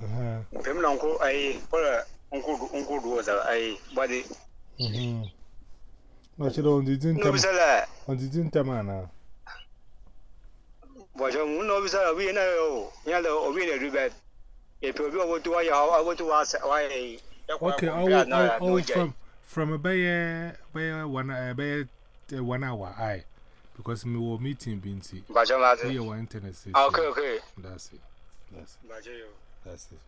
fim mhmm. mhmm. mhmm. na nko ai kwara nko duwa za ai bade na shi da onjijin tam onjijin tam ana bọ̀ṣọ́ mú náà bí sára wíyẹn náà o yẹn lọ òbí rẹ̀ rí bẹ́ẹ̀ èpè òbí ọwọ́ tó wáyà ọwọ́ tó wáyà yìí. ok ọwọ́ from from bẹ́yẹ bẹ́yẹ one eh, bẹ́yẹ eh, one hour high because mi wọ meeting bi n ti. bọ̀ṣọ́ ti. internet station. Ah, ok ok. that's it. That's it.